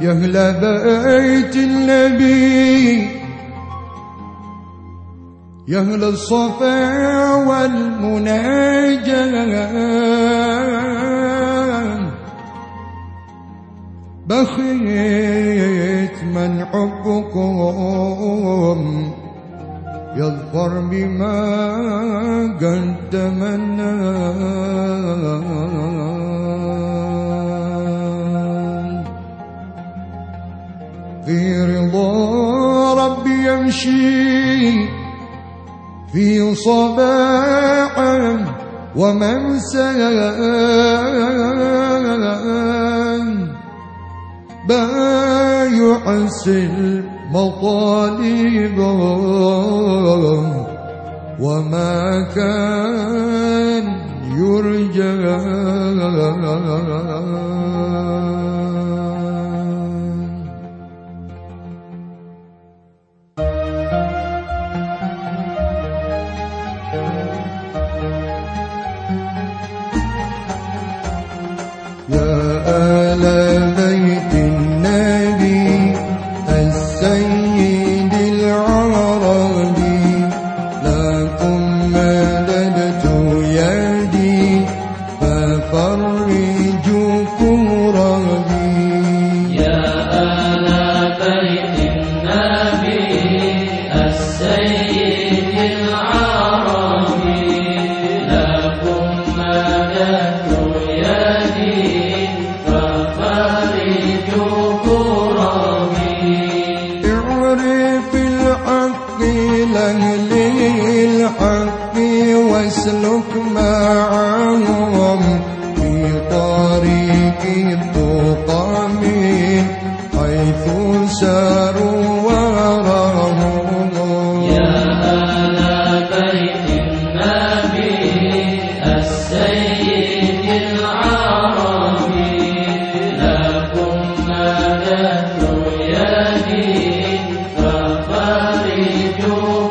يا أهل بيت النبي. يا أهل الصفا والمناجاة. بخيت من حبكم يظفر بما قد في رضا ربي يمشي في صباح وممسى بايع المطالب وما كان يرجى